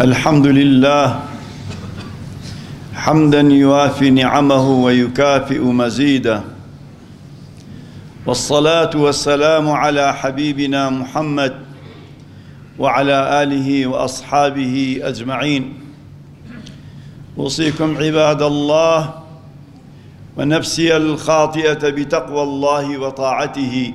الحمد لله حمدا يوافي نعمه ويكافئ مزيده والصلاة والسلام على حبيبنا محمد وعلى آله وأصحابه أجمعين أوصيكم عباد الله ونفسي الخاطئة بتقوى الله وطاعته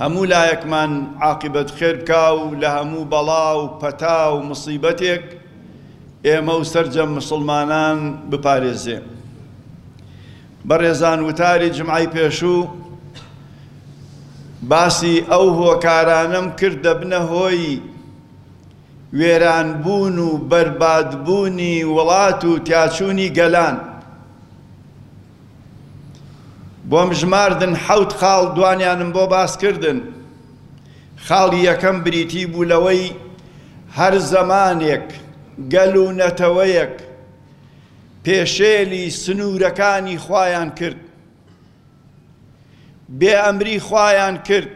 هەموو لایەکمان عاقبەت خێر بکا و لە هەموو بەڵا و پەتا و موسیبەتێک ئێمە و سەرجەم موسڵمانان بپارێزێ. بەڕێزان وتاری جمعەی پێشوو باسی ئەو هۆکارانەم کرد دەبنە هۆی وێرانبوون و بەربادبوونی وڵات و تیاچوونی گەلان. بۆم ژماردن حەوت خاڵ دوانیانم بۆ باس کردن خاڵی یەکەم بریتی بوو لەوەی هەر زەمانێک گەل و نەتەوەیەک پێشێلی سنوورەکانی خوایان کرد بێ ئەمری خوایان کرد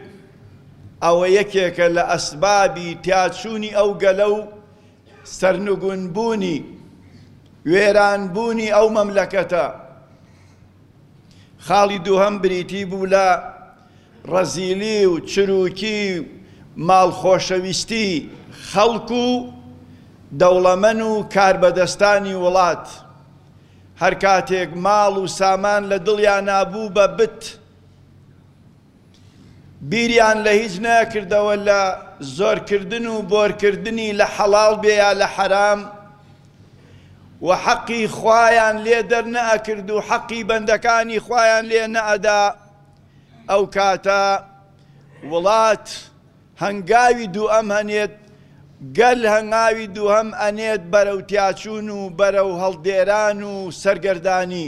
ئەوە یەکێکە لە ئەسبابی تیاچوونی ئەو گەلە و سەرنگون بوونی وێران بوونی ئەو مەملەکەتە خاڵی دووهەم بریتی بوو لە ڕەزیلی و چروکی ماڵ خۆشەویستی خەڵک و دەوڵەمەن و کاربەدەستانی وڵات هەرکاتێک ماڵ و سامان لە دڵیانا بوو بە بت بیریان لە هیچ نەکردەوە لە زۆرکردن و بۆرکردنی لە حەڵاڵ بێ یا لە حەرام و حەقی خوایان لێ دەرنەئەکرد و حەقی بەندەکانی خوایان لێ نەئەدا ئەو کاتە وڵات هەنگاوی دووەم هەنێت گەل هەنگاوی دووهەم ئەنێت بەرەو تیاچوون و بەرەو هەڵدێران و سەرگەردانی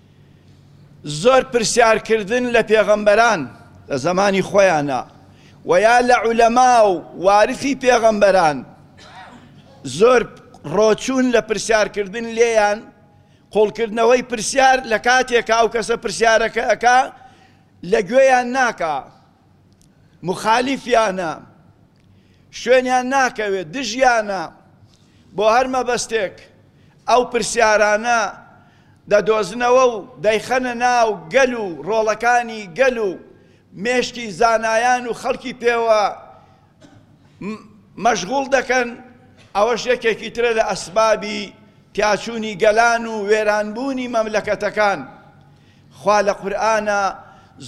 زۆر پرسیار کردن لە پێغەمبەران لە زەمانی خۆیانا وە یا لە عولەما و وارثی پێغەمبەران زۆر ڕۆچوون لە پرسیار کردن لێیان قوڵکردنەوەی پرسیار لە کاتێکا ئەو کەسە پرسیارەکە ئەکا لە گوێیان ناکا مخالیفیانە شوێنیان ناکەوێت دژیانە بۆ هەر مەبەستێک ئەو پرسیارانە دەدۆزنەوە و دەیخەنە ناو گەل و ڕۆڵەکانی گەل و مێشکی زانایان و خەڵکی پێوە مەشغوڵ دەکەن ئەوەش یەکێکی ترە لە ئەسبابی پیاچوونی گەلان و وێرانبوونی مەملەکەتەکان خوا لە قورئانە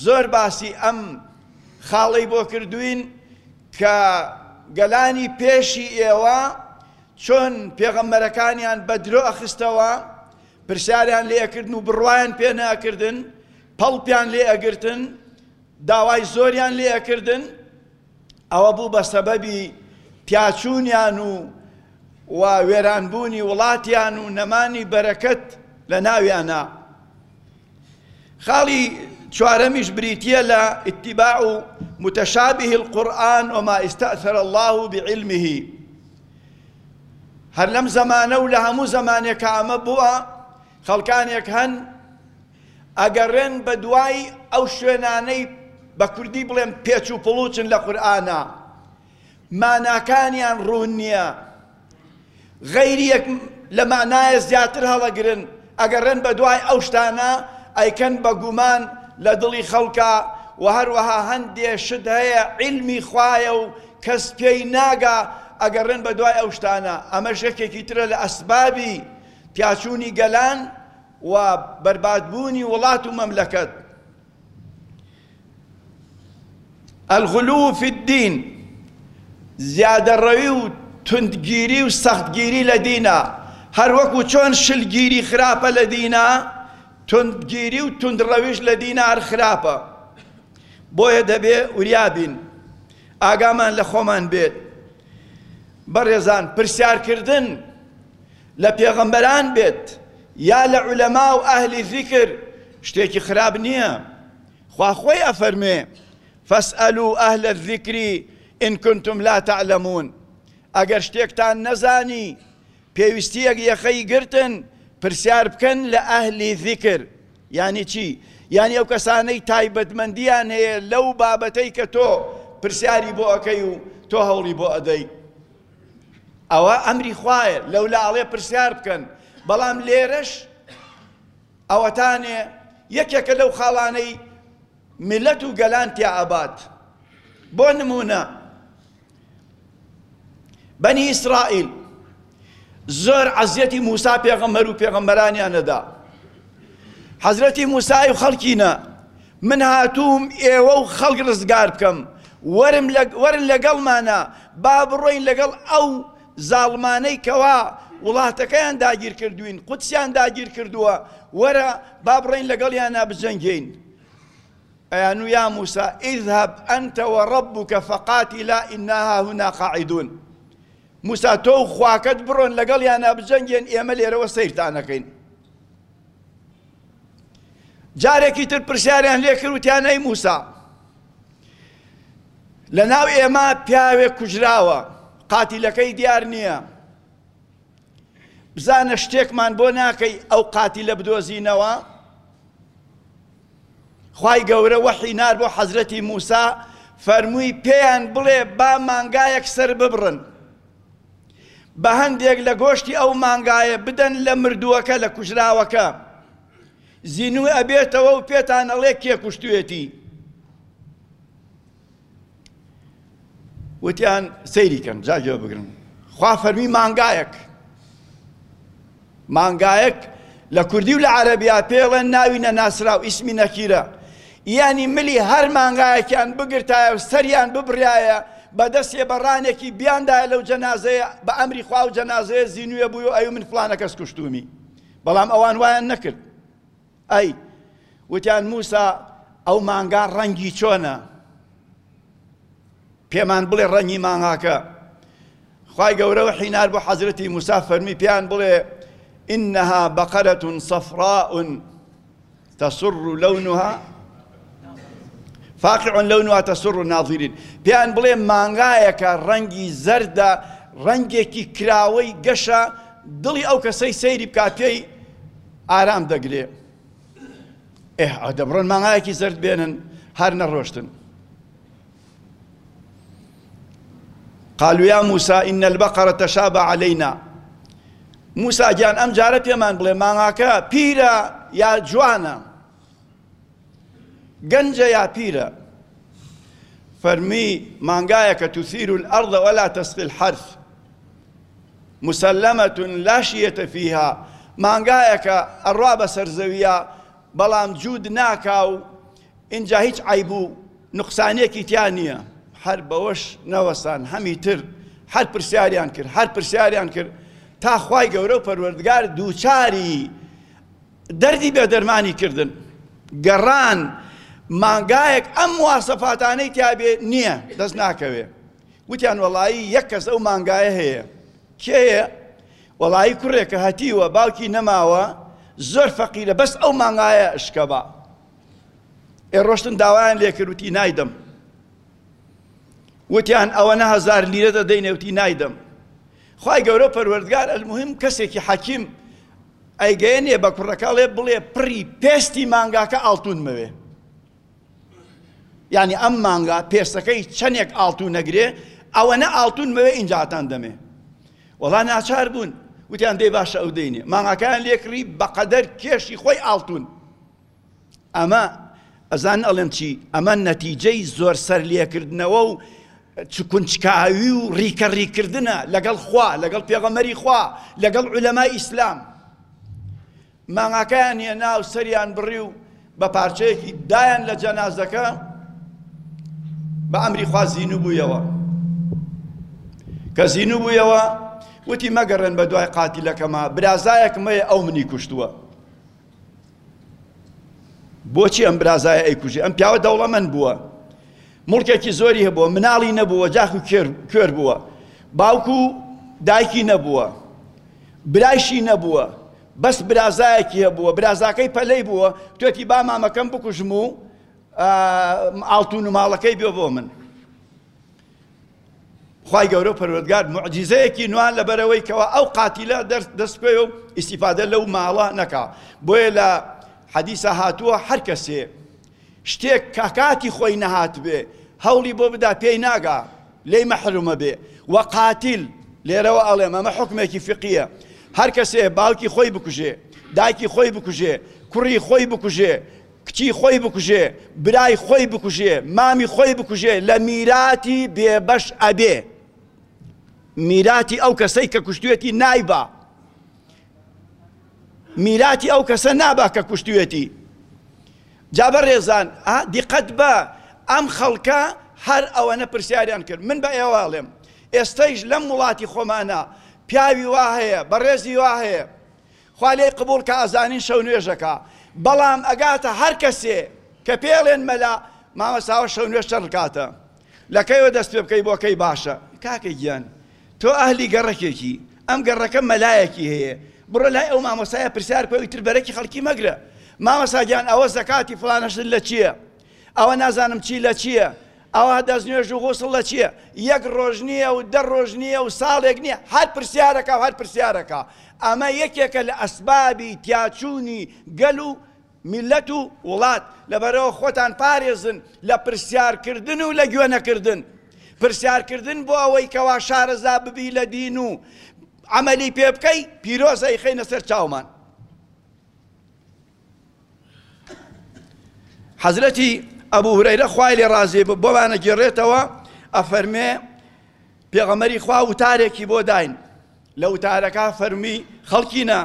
زۆر باسی ئەم خاڵی بۆ کردووین کە گەلانی پێشی ئێوە چۆن پێغەمبەرەکانیان بە درۆ ئەخستەوە، پرسیاریان لێ ئەکردن و بڕوایان پێ نەئەکردن، پەڵپیان لێ ئەگرتن، داوای زۆریان لێ ئەکردن، ئەوە بوو بە سەبەبی تیاچوونیان و و وێرانبوونی وڵاتیان و نەمانی بەرەکەت لە ناویانا. خاڵی چوارەمیش بریتییە لە اتباع متشابه القرآن وما استأثر الله بعلمه هەر لەم زەمانە و لە هەموو زەمانێکە ئەمە بووە خەڵکانێک هەن ئەگەڕێن بە دوای ئەو شوێنانەی بە کوردی بڵێم پێچ و پڵوچن لە قورآانە ماناکانیان ڕوون نییە غەیریەک لە مەعنایە زیاتر هەڵەگرن ئەگەڕێن بە دوای ئەو شتانە ئەیکەن بە گومان لە دڵی خەڵکا وە هەروەها هەندێ شت هەیە عیلمی خوایە و کەس پێی ناگا ئەگەڕێن بە دوای ئەو شتانە ئەمەش یەکێکی ترە لە ئەسبابی تیاچوونی گەلان و بەربادبوونی وڵات و مەملەکەت الغلو فی الدین، زیادەڕەوی و توندگیری و سەختگیری لە دینە، هەر وەکو چۆن شلگیری خراپە لە دینە، توندگیری و توندڕەویش لە دینە هەر خراپە. بۆیە دەبێ وریا بین، ئاگامان لە خۆمان بێت. بەڕێزان پرسیارکردن، لە پێغەمبەران بێت یا لە عولەما و ئەهلی زیکر شتێکی خراپ نییە، خوا خۆی ئەفەرموێ، فاسئلو اهل الذکر ان کنتم لا تعلمون، ئەگەر شتێکتان نەزانی پێویستییەک یەخەی گرتن پرسیار بکەن لە ئەهلی زیکر، یانی چی؟ یانی ئەو کەسانەی تایبەتمەندیان هەیە لەو بابەتەی کە تۆ پرسیاری بۆ ئەکەی و تۆ هەوڵی بۆ ئەدەی. ئەوە ئەمری خوایە لەولا ئەڵێ پرسیار بکەن بەڵام لێرەش ئەوەتانێ یەکێکە لەو خاڵانەی ملت و گەلان تیا ئەبات بۆ نمونە بەنی ئیسرائیل زۆر عەزیەتی موسا پێغەمەر و پێغەمەرانیانەدا حەزرەتی موسای و خەڵکینە من هاتووم ئێوە و خەڵک ڕزگار بکەم، وەرن لەگەڵمانە با بڕۆین لەگەڵ ئەو زاڵمانەی کەوا وڵاتەکەیان داگیر کردووین، قودسیان داگیر کردووە، وەرە با بڕۆین لەگەڵیانا بجەنگێین. ئەیانوو یا موسا اذهب انت و ربک فقاتلا انا هاهنا قاعدون، موسا تۆ و خواکەت بڕۆن لەگەڵیانا بجەنگێن ئێمە لێرەوە سەیرتان ئەکەین. جارێکی تر پرسیاریان لێ کرد وتیان ئەی موسا لە ناو ئێمە پیاوێک کوژراوە قاتیلەکەی دیار نییە بزانە شتێکمان بۆ ناکەی ئەو قاتیلە بدۆزینەوە خی گەورە وەحی نار بۆ حەزرەتی موسا فەرمووی پێیان بڵێ با مانگایەک سەر ببڕن بە هەندێک لە گۆشتی ئەو مانگایە بدەن لە مردووەکە لە کوژراوەکە زینوو ئەبێتەوە و پێتان ئەڵێ کێ کوشتوێتی وتیان سەیری کەن جا گوێ بگرن خوا فەرمی مانگایەک مانگایەک لە کوردی و لە عەرەبیا پێڵێن ناوی نەناسراو، اسم نکیرە، یانی ملی هەر مانگایەکیان بگرتایە و سەریان ببڕایە بە دەست یە بە ڕانێکی بیاندایە لەو جەنازەیە بە ئەمری خوا ئەو جەنازەیە زینوویە بووی و ئەیومن فڵانە کەس کوشتوومی بەڵام ئەوان وایان نەکرد ئەی وتیان موسا ئەو مانگا ڕەنگی چۆنە پێمان بڵێ ڕەنگی مانگاکە خی گەورەوە حینار بۆ حەزرەتی موسا فەرمی پێیان بڵێ إنها بقرة صفراء تسر لونها فاقع لونها تسر الناظرين پێیان بڵێ مانگایەکە ڕەنگی زەردە ڕەنگێکی کراوەی گەشە دڵی ئەو کەسەی سەیری بکات پێی ئارام دەگرێ ئێه ئەوە دەبڕۆن مانگایەکی زەرد بێنن هەر نەڕۆشتن قالوا يا موسى إن البقرة تشابه علينا موسا گیان ئەم جارە پێمان بڵێ مانگاکە پیرە یا جوانە گەنجە یا پیرە؟ فەرمی، مانگایەکە تثیر الارض ولا تسقی الحرث مسلمە لا شیەتە فیها مانگایەکە ئەڕوا بەسەر زەویا بەڵام جوود ناکا و ئینجا هیچ عەیب و نوقسانیەکی تیا نییە هەر بەوەش نەوەسان هەمی تر هەر پرسیاریان کرد هەر پرسیاریان کرد تا خوای گەورە و پەروەردگار دووچاری دەردی بێ دەرمانی کردن گەڕان مانگایەک ئەم مواسەفاتانەی تیابێ نییە دەست ناکەوێ وتیان وەڵایی یەک کەس ئەو مانگایە هەیە کێیە وەڵایی کوڕێکە هەتیوە باوکی نەماوە زۆر فەقیرە بەس ئەو مانگایە شکەبا ئێ ڕۆشتن داوایان لێکردوتی نایدەم وتیان ئەوە نە هزار لیرە دەدەینێوتی نایدەم خوای گەورەو پەروەردگار المهم کەسێکی حەکیم ئەیگەیەنێ بە کوڕەکە ئەڵێ بڵێ پڕی پێستی مانگاکە ئاڵتون مەوێ یعنی ئەم مانگا پێستەکەی چەندێک ئاڵتون نەگرێ ئەوەنە ئاڵتون مەوێ ئینجاتان دەمێ وەڵا ناچار بوون وتیان دەی باشە ئەو دەینێ مانگاکەیان لێکڕی بەقەدەر کێشی خۆی ئاڵتون ئەمە ئەزان ئەڵێن چی ئەمە نەتیجەی زۆر سەر لێکردنەوە و چکونچکاوی و ڕیکە ڕیکردنە لەگەڵ خوا لەگەڵ پێغەمەری خوا لەگەڵ علەما ئیسلام ماماکەیان هێ ناو سەریان بڕی و بە پارچەیەکی دایان لە جەنازەکە بە ئەمری خوا زیینو بوویەوە کە زیینو بوویەوە وتی مەگەڕێن بە دوای قاتیلەکەما برازایەکمەیە ئەو منی کوشتووە بۆچی ئەم برازایە ئەیکوژێ ئەم پیاوە دەوڵەمەند بووە مڵکێکی زۆری هەبووە مناڵی نەبووە جاخ و کوێر بووە باوکو و دایکی نەبووە برایشی نەبووە بەس برازایەکی هەبووە برازاکەی پەلەی بووە توێتی با مامەکەم بکوژم و ئاڵتون و ماڵەکەی بێ بۆ من خوای گەورە و پەروەردگار معجیزەیەکی نوان لەبەرەوەی کەوا ئەو قاتیلە دەست پێ و ئیسیفادە لەو ماڵە نەکا بۆیە لە حەدیسە هاتووە هەر کەسێ شتێک کە کاتی خۆی نەهات بێ هەوڵی بۆ بدا پێی ناگا لێی مەحرومە بێ و قاتیل لێرەوە ئەڵێم ئەمە حکمێکی فقیە هەر کەسێ باوکی خۆی بکوژێ دایکی خۆی بکوژێ کوڕی خۆی بکوژێ کچی خۆی بکوژێ برای خۆی بکوژێ مامی خۆی بکوژێ لە میراتی بێبەش ئەبێ میراتی ئەو کەسەی کە کوشتێتی نایبا میراتی ئەو کەسە نابا کە کوشتێتی جا بە ڕێزان دیقەت بە ئەم خەڵکە هەر ئەوەنە پرسیاریان کرد من بە ئێواڵێم ئێستەیش لەم وڵاتی خۆمانە پیاوی وا هەیە بەڕێزی وا هەیە خوا لێی قبوڵ کا ئەزانین شەو نوێژەکا بەڵام ئەگاتە هەر کەسێ کە پێڵێن مەلا مامەساوە شەو نوێژ چەند رکاتە لە کەیوە دەست پێ بکەی بۆ کەی باشە کاکە گیان تۆ ئەهلی گەڕەکێکی ئەم گەڕەکە مەلایەکی هەیە بڕۆ لای ئەو مامەسایە پرسیار کۆی تر بەرەکی خەڵکی مەگرە مامەسا گیان ئەوە زەکاتی فڵانەشت لە چییە ئەوە نازانم چی لە چییە، ئەوە دەستنوێژ و غوسڵ لە چییە، یەک ڕۆژ نییە و دە ڕۆژ نییە و ساڵێک نییە، هەر پرسیارەکە و هەر پرسیارەکە. ئەمە یەکێکە لە ئەسبابی تیاچوونی گەل و میللەت و وڵات، لەبەرئەوە خۆتان پارێزن لە پرسیارکردن و لە گوێ نەکردن. پرسیارکردن بۆ ئەوەی کەوا شارەزا ببی لە دین و عەمەلی پێ بکەی، پیرۆزە ئەیخەینە سەر چاومان. حەزرەتی ئەبو هورەیرە خوای لێ ڕازێ بۆمانە گێڕێتەوە ئەفەرمێ پێغەمەری خوا وتارێکی بۆ داین لە وتارەکە فەرمی خەڵکینە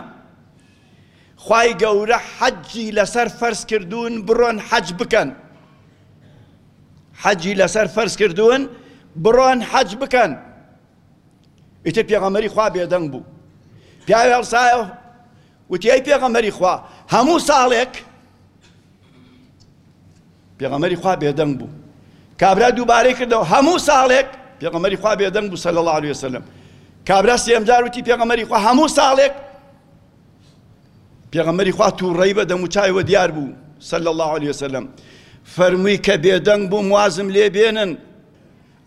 خوای گەورە حەجی لەسەر فەرز کردوون بڕۆن حەج بکەن حەجی لەسەر فەرز کردوون بڕۆن حەج بکەن ئیتر پێغەمبەری خوا بێدەنگ بوو پیاوی هەڵسایە وتی ئەی پێغەمبەری خوا هەموو ساڵێک پێغەمبەری خوا بێدەنگ بوو کابرا دووبارەی کردەوە هەموو ساڵێک پێغەمبەری خوا بێدەنگ بوو صلی الله علیه وسلم کابرا سێمجار وتی پێغەمبەری خوا هەموو ساڵێک پێغەمبەری خوا تووڕەی بە دەموچایەوە دیار بوو صلی الله علیه وسلم فەرمووی کە بێدەنگ بووم وازم لێ بێنن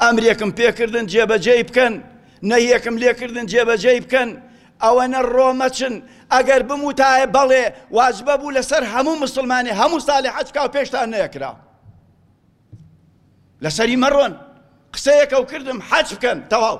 ئەمرێکم پێ کردن جێبەجێی بکەن، نەهیێکم لێ کردن جێبەجێی بکەن، ئەوەنە ڕۆ مەچن، ئەگەر بموتایە بەڵێ واجبە بوو لەسەر هەموو مسوڵمانێ هەموو ساڵێ حەج بکا و پێشتان نەیەکرا. لەسەری مەڕۆن، قسەیەکەو کردم حەج بکەن تەواو.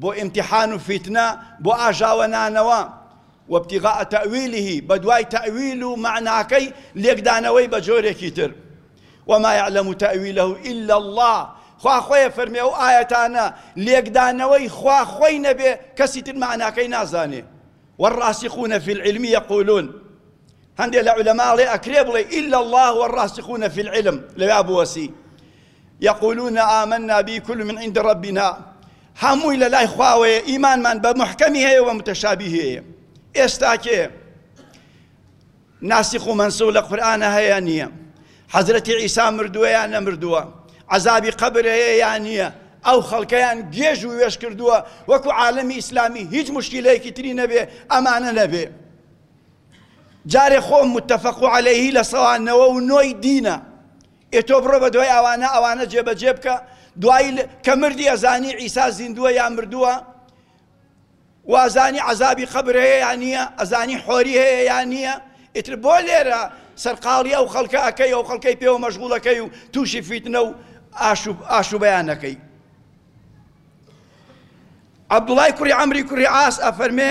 بۆ ئیمتیحان و فیتنە بۆ ئاژاوە نانەوە، وابتغاء تاویله بەدوای تاویل و مەعناکەی لێکدانەوەی بە جۆرێکی تر، وما یعلم تاویله الا اللە، خوا خۆی ئەفەرمێ ئەو ئایەتانە لێکدانەوەی خوا خۆی نەبێ کەسی تر مەعناکەی نازانێ، والراسخون فی العلم یقولون هەندێ لە علەما ئەڵێ ئەکرێ بڵێ الا اللە والراسخون فی العلم لەوێا بوەسی یقولون آمنا به کل من عند ربنا هەمووی لە لای خواوەیە ئیمانمان بە محکەمی هەیە و متەشابیهی هەیە ئێستا کێ ناسخ و مەنسوخ لە قورئانە هەیە نییە حەزرەتی عیسا مردووە یان نەمردووە عەزابی قەبر هەیە یان نییە ئەو خەڵکەیان گێژ و وێش کردووە وەکو عالمی ئیسلامی هیچ مشکلەیەکی تری نەبێ ئەمانە نەبێ جارێ خۆم متفق عليهەیهی لە سەوانەوە و نۆی دینە ئێ تۆ بڕۆ بەدوای ئەوانە ئەوانە جێبەجێ بکە دوایی کە مردی ئەزانی عیسا زیندووە یا مردووە وازانی عەزابی قەبر هەیە یا نییە ئەزانی حۆری هەیە یا نییە ئیتر بۆ لێرە سەرقاڵی ئەو خەڵکە ئەەکەی ئەو خەڵکەی پێوە مەشغوڵەکەی و تووشی فیتنە و ئاشوبیانەکەی عبدوڵای کوڕی ئەمری کوڕی ئاس ئەفەرمێ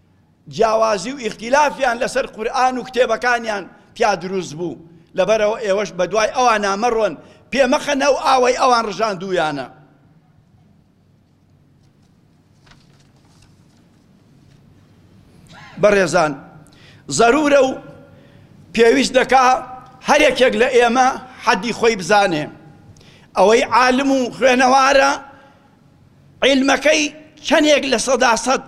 جیاوازی و ئیختیلافیان لەسەر قورئان و کتێبەکانیان تیا دروست بوو، لەبەرئەوە ئێوەش بەدوای ئەوانا مەڕۆن، پێ مەخەنە ئەو ئاوەی ئەوان ڕژاندوویانە. بەڕێزان، زەروورە و پێویست دەکا هەر یەکێک لە ئێمە حەدی خۆی بزانێ، ئەوەی عالم و خوێنەوارە عیلمەکەی چەندێک لە سەدا سەد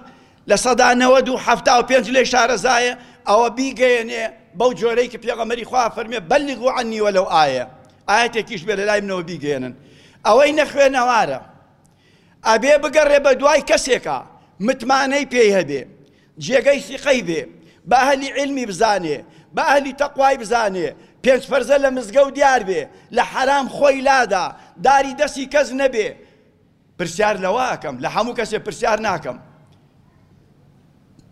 لە سەدا نەوەد و حەفتا و پێنج لێی شارەزایە ئەوە بیگەیەنێ بەو جۆرەی کە پێغەمبەری خوا ئەفەرموێ بەلغو عنی ولو آیە ئایەتێکیش بێ لەلای منەوە بیگەیەنن ئەوەی نەخوێنەوارە ئەبێ بگەڕێ بە دوای کەسێکە متمانەی پێی هەبێ جێگەی سیقەی بێ بە ئەهلی علمی بزانێ بە ئەهلی تەقوای بزانێ پێنج فەرزە لە مزگەوت دیار بێ لە حەرام خۆی لادا داری دەستی کەس نەبێ پرسیار لەوە ئەکەم لە هەموو کەسێ پرسیار ناکەم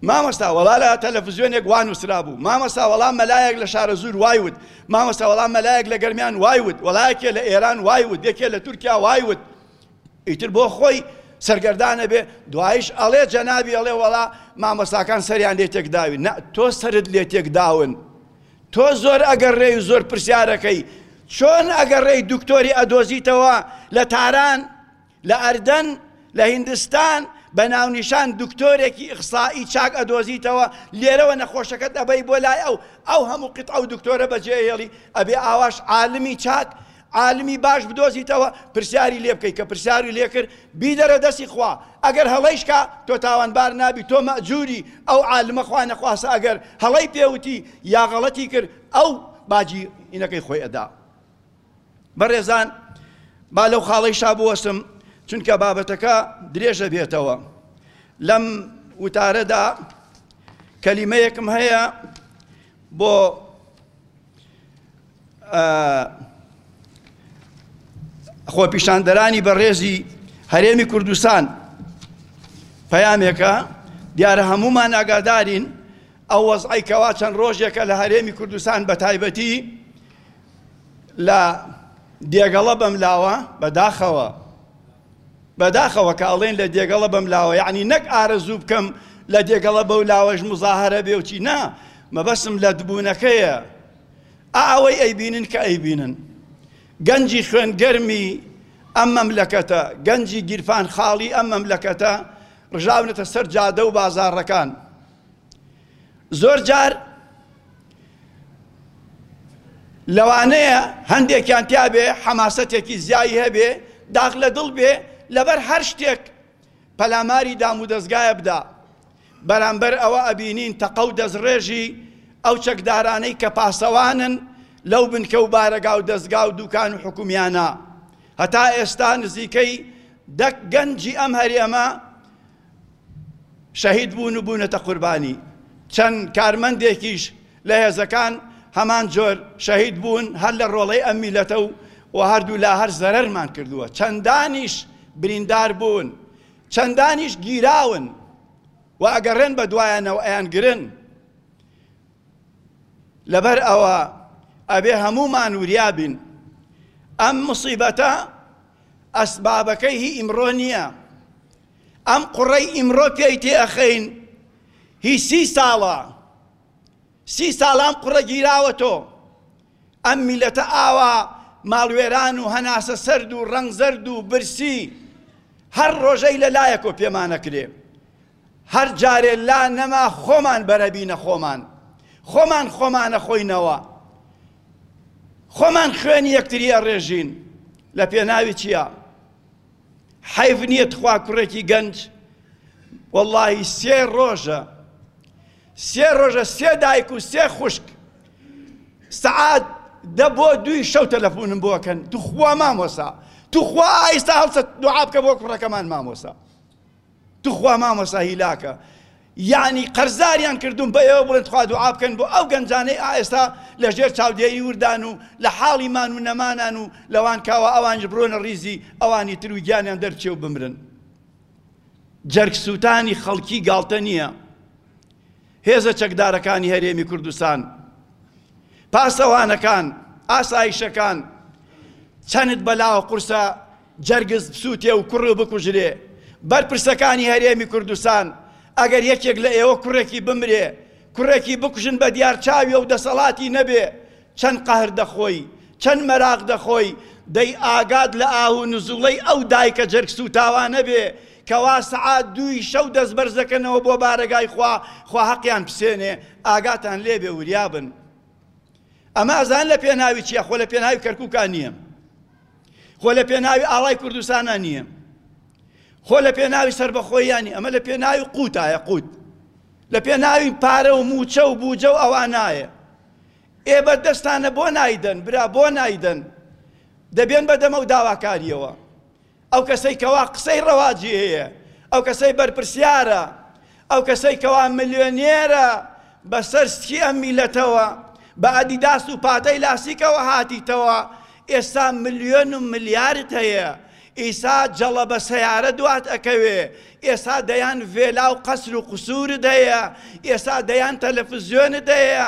مامۆستا وەڵا لە تەلەڤزیۆنێک وا نووسرابوو مامۆستا وەڵام مەلایەک لە شارە زور وای وت مامۆستا وەڵام مەلایەک لە گەرمیان وای وت وەڵایەکێ لە ئێران وای وت یەکێ لە تورکیا وای وت ئیتر بۆ خۆی سەرگەردانە بێ دوایش ئەڵێ جەنابی ئەڵێ وەڵا مامۆستاکان سەریان لێ تێکداوی نە تۆ سرت لێ تێکداون تۆ زۆر ئەگەڕێی و زۆر پرسیارەکەی چۆن ئەگەڕێی دکتۆری ئەدۆزیتەوە لە تاران لە ئەردەن لە هیندستان بە ناونیشان دکتۆرێکی ئیخسائی چاک ئەدۆزیتەوە لێرەوە نەخۆشەکەت ئەبەی بۆ لای ئەو ئەو هەموو قیت ئەو دکتۆرە بەجێهێڵی ئەبێ ئاواش عالمی چاک عالمی باش بدۆزیتەوە پرسیاری لێ بکەی کە پرسیاری لێ کرد بیدەرە دەستی خوا ئەگەر هەڵەیش کا تۆ تاوانبار نابی تۆ مەئجوری ئەو عالمە خوا نەخواستە ئەگەر هەڵەی پێ وتی یا غەڵەتی کرد ئەو باجی ینەکەی خۆی ئەدا بەڕێزان با لەو خاڵەیشا بوەستم چونکە بابەتەکە درێژە بێتەوە لەم وتارەدا کەلیمەیەکم هەیە بۆ خۆپیشاندەرانی بەڕێزی هەرێمی کوردستان پەیامێکە دیارە هەمومان ئاگادارین ئەو وەزعی کەوا چەند ڕۆژێکە لە هەرێمی کوردستان بە تایبەتی لە دێگەڵە بەم لاوە بەداخەوە بەداخەوە کە ئەڵێن لە دێگەڵە بەم لاوە یعنی نەک ئارەزوو بکەم لە دێگەڵە بەو لاوەش مزاهرە بێوچی نا مەبەسم لە دبوونەکەیە ئا ئەوەی ئەیبینن کە ئەیبینن گەنجی خوێن گەرمی ئەم مەملەکەتە گەنجی گیرفان خاڵی ئەم مەملەکەتە ڕژاونەتە سەر جادە و بازاڕەکان زۆر جار لەوانەیە هەندێکیان تیاابێ حەماسەتێکی زیایی هەبێ داغ لە دڵ بێ لەبەر هەر شتێک پەلاماری دامودەزگایە بدا. بەرامبەر ئەوە ئەبینین تەقە و دەستڕێژی ئەو چەکدارانەی کە پاسەوانن لەو بنکە و بارەگا و دەزگا و دوکان و حکومیانە. هەتا ئێستا نزیکەی دە گەنجی ئەم هەرێمە شەهید بوون و بوونەتە قوربانی. چەند کارمەندێکیش لە هێزەکان هەمان جۆر شەهید بوون هەر لە ڕۆڵەی ئەم میلەتە و و هەردوو لا هەر زەرەرمان کردووە چەندانیش بریندار بوون چەندانیش گیراون و ئەگەڕێن بە دوایانەوە ئەیان گرن لەبەر ئەوە ئەبێ هەمومان وریا بین ئەم مصیبەتە ئەسبابەکەی هی ئیمڕۆ نییە ئەم قوڕەی ئیمڕۆ پێی تێ ئەخەین هی سی ساڵە سی سالان قوڕە گیراوە تۆ ئەم میلەتە ئاوا ماڵوێران و هەناسە سەرد و ڕەنگ زەرد و برسی هەر ڕۆژەی لە لایەکۆ پێمانەکرێ هەر جارێ لا نەما خۆمان بەرەبینە خۆمان خۆمان خۆمانە خۆینەوە خۆمان خوێن یەکتری ئەڕێژین لە پێناوی چییە؟ حیف نییە تخوا کوڕێکی گەنج واللهی سێ ڕۆژە سێ ڕۆژە سێ دایک و سێ خوشک سەعات دە بۆ دووی شەو تەلەفونم بۆکەن توخوا مامۆسا توخوا ئایستا هەڵسە دوعا بکە بۆ کوڕەکەمان مامۆسا توخوا مامۆسا هیلاکە یعنی قەرزاریان کردوون بە ئێوە بڵێن تخوا دوعا بکەن بۆ ئەو گەنجانەی ئائێستا لە ژێر چاودێری وردان و لە حاڵی مان و نەمانان و لەوان کاوە ئەوانش بڕۆنە ڕیزی ئەوانی تر و گیانیان دەرچێ و بمرن جەرگ سووتانی خەڵکی گاڵتە نییە. هێزە چەکدارەکانی هەرێمی کوردستان، پاسەوانەکان، ئاسایشەکان چەنت بەلاوە قورسە جەرگز بسووتێ و کوڕ بکوژرێ. بەرپرسەکانی هەرێمی کوردستان ئەگەر یەکێک لە ئێوە کوڕێکی بمرێ، کوڕێکی بکوژن بە دیار چاویە و دەسەڵاتی نەبێ، چەند قەهر دەخۆی، چەند مەراق دەخۆی، دەی ئاگات لە ئاه و نزوڵەی ئەو دایکە جەرگ سووتاوانە بێ کەوا سەعات دووی شەو دەست بەرز دەکەنەوە بۆ بارەگای خوا، خوا هەقیان بسێنێ، ئاگاتان لێ بێ وریا بن. ئەمە ئەزان لە پێناوی چیە، خۆ لە پێناوی کەرکوکا نییە، خۆ لە پێناوی ئاڵای کوردستانا نییە، خۆ لە پێناوی سەربەخۆییان نییە، ئەمە لە پێناوی قووتایە قووت، لە پێناوی پارە و مووچە و بووجە و ئەوانایە. ئێ بەردەستانە بۆ نایدەن برا بۆ نایدەن دەبێن بە دەمە و داواکاریەوە ئەو کەسەی کەوا قسەی ڕەواجی هەیە ئەو کەسەی بەرپرسیارە ئەو کەسەی کەوا ملیۆنێرە بەسەر سکی ئەم میلەتەوە بە ئەدیداس و پاتەی لاسیکەوە هاتیتەوە ئێستا ملیۆن و ملیارت هەیە ئیسا جەڵە بە سەیارە دوات ئەکەوێ ئێسا دەیان ڤێلا و قەسر و قسورت هەیە ئێسا دەیان تەلەفزیۆنت هەیە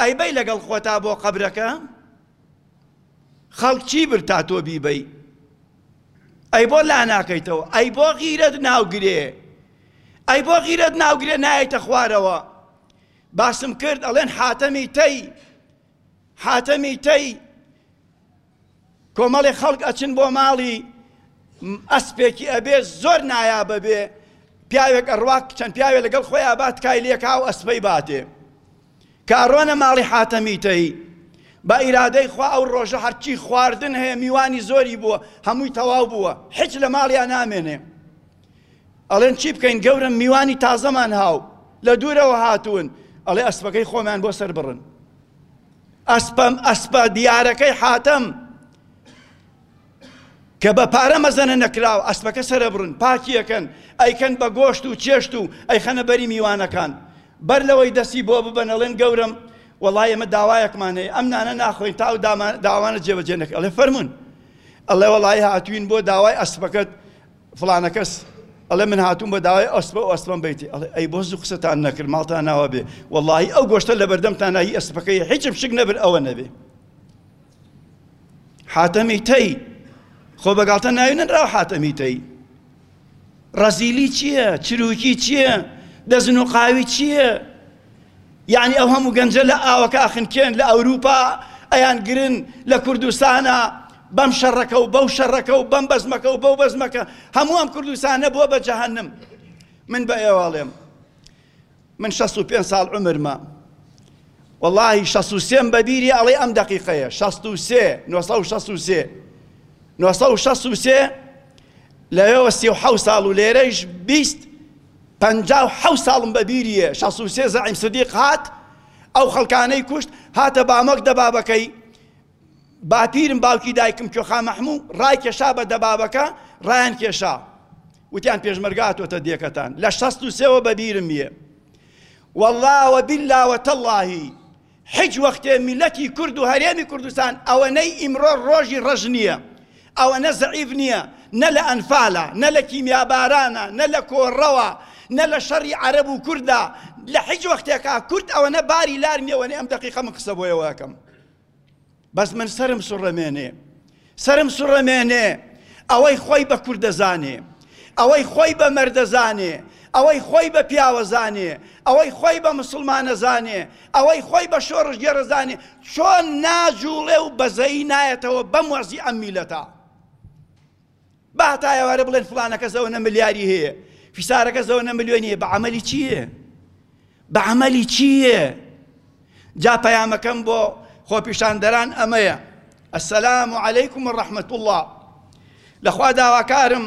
ئەیبەی لەگەڵ خۆتا بۆ قەبرەکە خەڵک چی برد تا تۆ بیبەی ئەی بۆ لا ناکەیتەوە ئەی بۆ غیرەت ناوگرێ ئەی بۆ غیرەت ناوگرێ نایەتە خوارەوە باسم کرد ئەڵێن حاتەمی تەی حاتەمی تەی کۆمەڵێ خەڵک ئەچن بۆ ماڵی ئەسپێکی ئەبێ زۆر نایابە بێ پیاوێک ئەڕواک چەند پیاوێ لەگەڵ خۆی ئابات کای لێکا و ئەسپەی باتێ کاڕۆنە ماڵی حاتەمیتەی بە ئیرادەی خوا ئەو ڕۆژە هەرچی خواردن هەیە میوانی زۆری بووە هەمووی تەواو بووە حچ لە ماڵیان نامێنێ ئەڵێن چی بکەین گەورم میوانی تازەمان هاو لە دوورەوە هاتوون ئەڵێ ئەسپەکەی خۆمیان بۆ سەر بڕن ئەسپەم ئەسپە دیارەکەی حاتەم کە بە پارە مەزەنە نەکراوە ئەسپەکە سرە بڕن پاکیەکەن ئەیکەن بە گۆشت و چێشت و ئەیخەنە بەری میوانەکان بەر لەوەی دەستی بۆ ببەنەڵێن گەورم وڵی ئمە داوایەکمان هەیە ئەم نانە ناخۆین تا و داوانە جێبەجێ نەکە ئەڵێ فەرمونون ئەڵێ وڵی هاتوین بۆ داوای ئەسپەکەت فڵانەکەس ئەڵێ من هاتووم بە داوای ئەسپ و ئەسپم بیتی ئەڵێ ئەی بۆ زوو قسەتان نەکرد ماڵتان ناوە بێ وەڵی ئەو گۆشتە لە بەردەمتان نایی ئەسپەکەی هیچم شک نەبر ئەوە نەبێ حاتەمی تەی خۆ بەگاڵتە ناوی نەنراو حاتەمی تەی ڕەزیلی چییە چروکی چییە دەزن و قاوی چییە یانی ئەو هەموو گەنجە لە ئاوەکە ئەخنکێن لە ئەوروپا ئەیان گرن لە کوردستانە بەم شەڕەکە و بەو شەڕەکە و بەم بەزمەکە و بەو بەزمەکە هەموو ئەم کوردستانە بووە بە جەهەنم من بە ئێواڵێم من 65 ساڵ عمرمە واللهی 63 بەبیری ئەڵێ ئەم دقیقەیە 63 1963 1963 لەوێوە 36 ساڵ و لێرەش 20 پەنجا و حەوت ساڵم بە بیریێ شەست و سێ زەعیم سدیق هات ئەو خەڵکانەی کوشت هاتە بامەک دەبابەکەی باپیرم باوکی دایکم کوێخا مەحموو ڕای کێشا بە دەبابەکە ڕایان کێشا وتیان پێشمەرگە هاتۆتە دێکەتان لە شەست و سێوە بە بیرم یێ واللە وە باللە وە تەڵاهی هیچ وەختێ میللەتی کورد و هەرێمی کوردستان ئەوەنەی ئیمڕۆ ڕۆژی ڕەش نییە، ئەوەنە زەعیف نییە، نە لە ئەنفالە، نە لە کیمیابارانە، نە لە کۆڕەوە، نە لە شەڕی عەرەب و کوردا، لە هیچ وەختێکا کورد ئەوەنە باری لار نییە وەلێ ئەم دەقیقە من قسە بۆ ئێوە ئەکەم. بەس من سەرم سوڕەمێنێ سەرم سوڕەمێنێ ئەوەی خۆی بە کورد دەزانێ ئەوەی خۆی بە مەردەزانێ ئەوەی خۆی بە پیاوەزانێ ئەوەی خۆی بە مسلمانەزانێ ئەوەی خۆی بە شۆڕژگێڕەزانێ چۆن ناجوڵێ و بەزەیی نایەتەوە بەم وەزی ئەم میلەتە با هەتا ئێوارە بڵێن فڵانە کەس ئەوەنە ملیاری هەیە فیسارە کەس ئەوەنە ملیۆنی هەیە بە عەمەلی چییە بە عەمەلی چییە جا پەیامەکەم بۆ خۆپیشاندەران ئەمەیە السلام علیکم و رحمت الله لەخوا داواکارم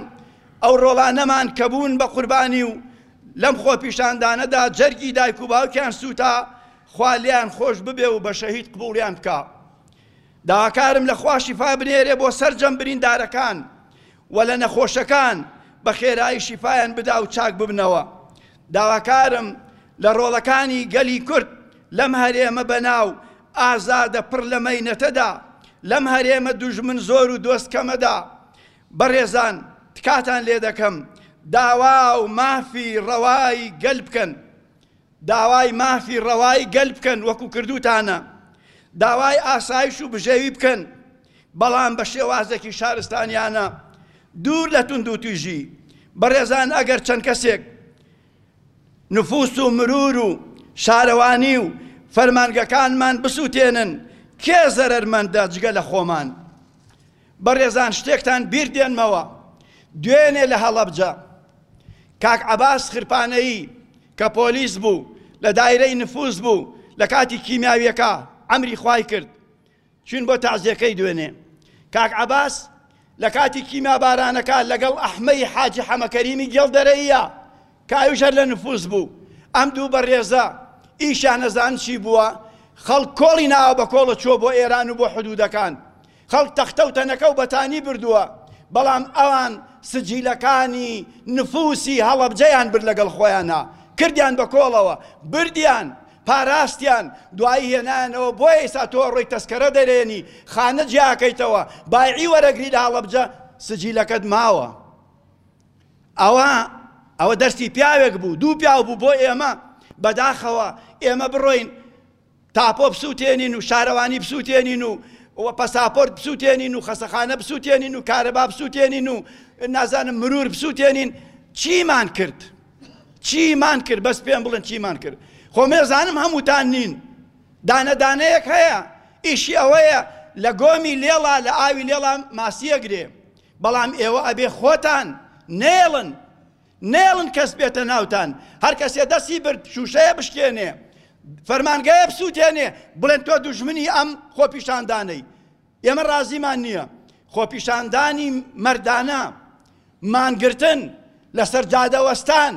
ئەو ڕۆڵانەمان کە بوون بە قوربانی و لەم خۆپیشاندانەدا جەرگی دایک و باوکیان سووتا خوا لێیان خۆش ببێ و بە شەهید قبوڵیان بکە داواکارم لە خوا شیفا بنێرێ بۆ سەرجەم بریندارەکان و لە نەخۆشەکان بە خێرایی شیفایان بدا و چاک ببنەوە داواکارم لە ڕۆڵەکانی گەلی کورد لەم هەرێمە بەناو ئازادە پڕ لە مەینەتەدا لەم هەرێمە دوژمن زۆر و دۆست کەمەدا بەڕێزان تکاتان لێ دەکەم داوا و مافی ڕەوای گەل بکەن داوای مافی ڕەوای گەل بکەن وەکو کردووتانە، داوای ئاسایش و بژێوی بکەن، بەڵام بە شێوازێکی شارستانیانە دوور لە توندوتیژی، بەڕێزان ئەگەر چەند کەسێک نفوس و مرور و شارەوانی و فەرمانگەکانمان بسوتێنن کێ زەرەرمەندە جگە لە خۆمان؟ بەڕێزان شتێکتان بیر دێنمەوە دوێنێ لە هەڵەبجە کاک عەباس خرپانەیی کە پۆلیس بوو لە دایرەی نفوز بوو لە کاتی کیمیاویەکە عەمری خوای کرد چوین بۆ تەعزیەکەی دوێنێ کاک عەباس لە کاتی کیمیا بارانەکە لەگەڵ ئەحمەی حاجی حەمە کەریمی گێڵ دەرەییە کایوش هەر لە نفوز بوو ئەم دوو بەڕێزە ئیشیان نەزان چی بووە خەڵک کۆڵی ناوە بە کۆڵە چۆ بۆ ئێران و بۆ حدودەکان خەڵک تەختە و تەنەکە و بەتانی بردووە، بەڵام ئەوان سجیلەکانی نفوسی هەڵەبجەیان برد لەگەڵ خۆیانا، کردیان بە کۆڵەوە، بردیان، پاراستیان، دوایی هێنایانەوە، بۆیە ئیستا تۆ ئەڕۆی تەسکەرە دەرێنی، خانە جیاکەیتەوە، بایعی وەرەگری لە هەڵەبجە، سجیلەکەت ماوە. ئەوە ئەوە دەرسی پیاوێک بوو، دوو پیاو بوو بۆ ئێمە، بەداخەوە ئێمە بڕۆین، تاپۆ بسووتێنین و شارەوانی بسووتێنین و و پەساپۆرت بسووتێنین و خەسەخانە بسووتێنین و کارەبا بسووتێنین و نازانم مرور بسووتێنین چیمان کرد چیمان کرد بەس پێم بڵن چیمان کرد خۆ مێزانم هەمووتان نین دانەدانەیەک هەیە ئیشی ئەوەیە لە گۆمی لێڵا لە ئاوی لێڵا ماسیەگرێ بەڵام ئێوە ئەبێ خۆتان نێڵن نەیەڵن کەس بێتە ناوتان هەرکەسێ دەستی برد شوشەیە بشکێنێ فەرمانگەیە بسوتێنێ بڵێن تۆ دوژمنی ئەم خۆپیشاندانەی ئێمە ڕازیمان نییە خۆپیشاندانی مەردانە مانگرتن لەسەر جادەوەستان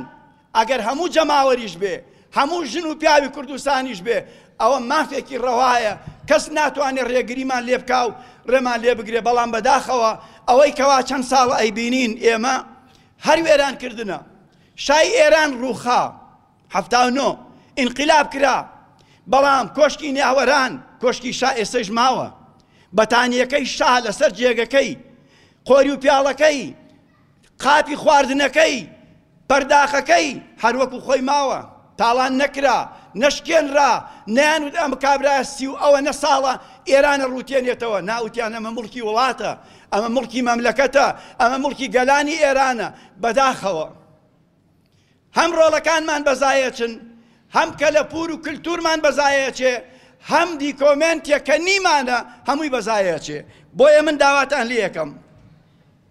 ئەگەر هەموو جەماوەریش بێ هەموو ژن و پیاوی کوردستانیش بێ ئەوە مافێکی ڕەوایە کەس ناتوانێت ڕێگریمان لێ بکاو ڕێمان لێ بگرێ بەڵام بەداخەوە ئەوەی کەوا چەند ساڵ ئەیبینین ئێمە هەر وێران کردنە. شای ئێران ڕووخا. حەفتا و نۆ. ئینقیلاب کرا. بەڵام کۆشکی نیاوەران، کۆشکی شا ئێستەیش ماوە. بەتانییەکەی شا لەسەر جێگەکەی. قۆری و پیاڵەکەی. قاپی خواردنەکەی. پەرداخەکەی هەر وەکوو خۆی ماوە. تاڵان نەکرا، نەشکێنرا، نەیانوت ئەم کابرایە سی و ئەوەنە ساڵە ئێرانە ڕووتێنێتەوە، نا وتیان ئەمە موڵکی وڵاتە، ئەمە موڵکی مەملەکەتە، ئەمە موڵکی گەلانی ئێرانە، بەداخەوە هەم ڕۆڵەکانمان بەزایەچن، هەم کەلەپوور و کلتوورمان بەزایەچێ، هەم دیکۆمێنتێک کە نیمانە هەمووی بەزایەچێ، بۆیە من داواتان لێ ئەکەم،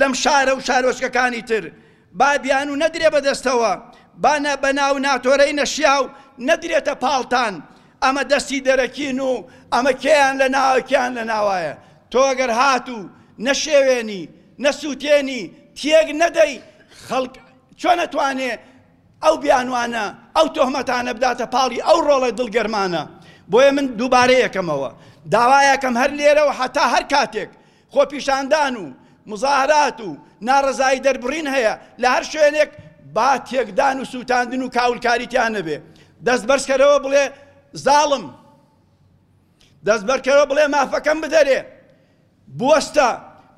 لەم شارە و شارۆچکەکانی تر، با بیانوو نەدرێ بە دەستەوە، با نە بە ناو ناتۆرەی نەشیاو نەدرێتە پاڵتان، ئەمە دەستی دەرەکین و ئەمە کێیان لە ناوە کێیان لە ناوایە، تۆ گەر هاتوو نەشێوێنی، نەسووتێنی، تێک نەدەی، خەڵک چۆن ئەتوانێ ئەو بیانووانە، ئەو تۆهمەتانە بداتە پاڵی ئەو ڕۆڵە دڵگەرمانە؟ بۆیە من دووبارە ئەکەمەوە، داوای ئەکەم هەر لێرە و هەتا هەر کاتێک خۆپیشاندان و مزاهرات و نارەزایی دەربڕین هەیە لە هەر شوێنێک با تێکدان و سووتاندن و کاولکاری تیا نەبێ دەست بەرزکەرەوە بڵێ زاڵم دەست بەرکەوە بڵێ مافەکەم بدەرێ بوەستە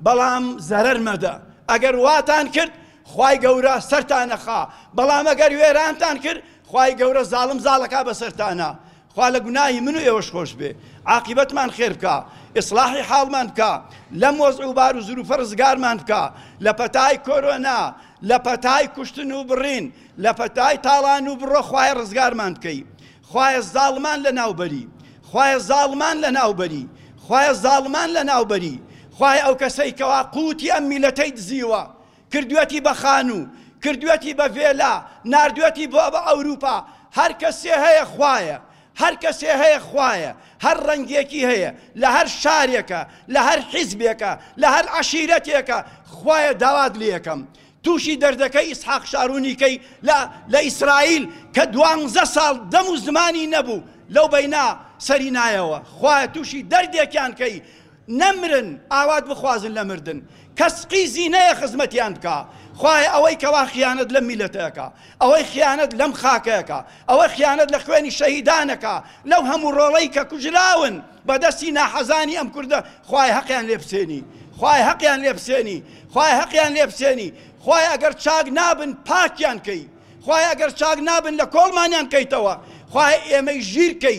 بەڵام زەرەر مەدە ئەگەر واتان کرد خی گەورە سەرتانەخا بەڵام ئەگەر وێرانتان کرد خی گەورە زاڵم زاڵەکە بەسەرتانە خوا لە گوناهی من و ئێوەش خۆش بێ عاقیبەتمان خێر بکا ئیسڵاحی حاڵمان بکا لەم وەزع و بار و زروفە ڕزگارمان بکا لە پەتای کۆرۆنا لە پەتای کوشتن و بڕین لە پەتای تاڵان و بڕۆ خوایە ڕزگارمان بکەی خوایە زاڵمان لە ناوبەری خوایە زاڵمان لە ناوبەری خوایە زاڵمان لە ناوبەری خوایە ئەو کەسەی کەوا قوتی ئەم میلەتەی دزیوە کردویەتی بە خانوو کردویەتی بە ڤێلا ناردویەتی بۆ بە ئەوروپا هەر کەسێ هەیە خوایە هەر کەسێ هەیە خوایە هەر ڕەنگێکی هەیە لە هەر شارێکە لە هەر حیزبێکە لە هەر عەشیرەتێکە خوایە داوات لێکەم تووشی دەردەکەی ئیسحاق شارونی کەی لە لە ئیسرائیل کە دوانزە ساڵ دەم و زمانی نەبوو لەو بەینا سەری نایەوە خوایە تووشی دەردێکیان کەی نەمرن ئاوات بخوازن لە مردن کەس قیزی نەیە خزمەتیان بکا خوایە ئەوەی کەوا خیانەت لەم میلەتە ئەکا ئەوەی خیانەت لەم خاکە ئەکا ئەوە خیانەت لە خوێنی شەهیدان ئەکا لەو هەموو ڕۆڵەی کە کوژراون بە دەستی ناحەزانی ئەم کوردە خوایە هەقیان لێ بسێنی خوایە هەقیان لێ بسێنی خوایە هەقیان لێ بسێنی خوایە ئەگەر چاک نابن پاکیان کەی خوایە ئەگەر چاک نابن لە کۆڵمانیان کەیتەوە خوایە ئێمەی ژیر کەی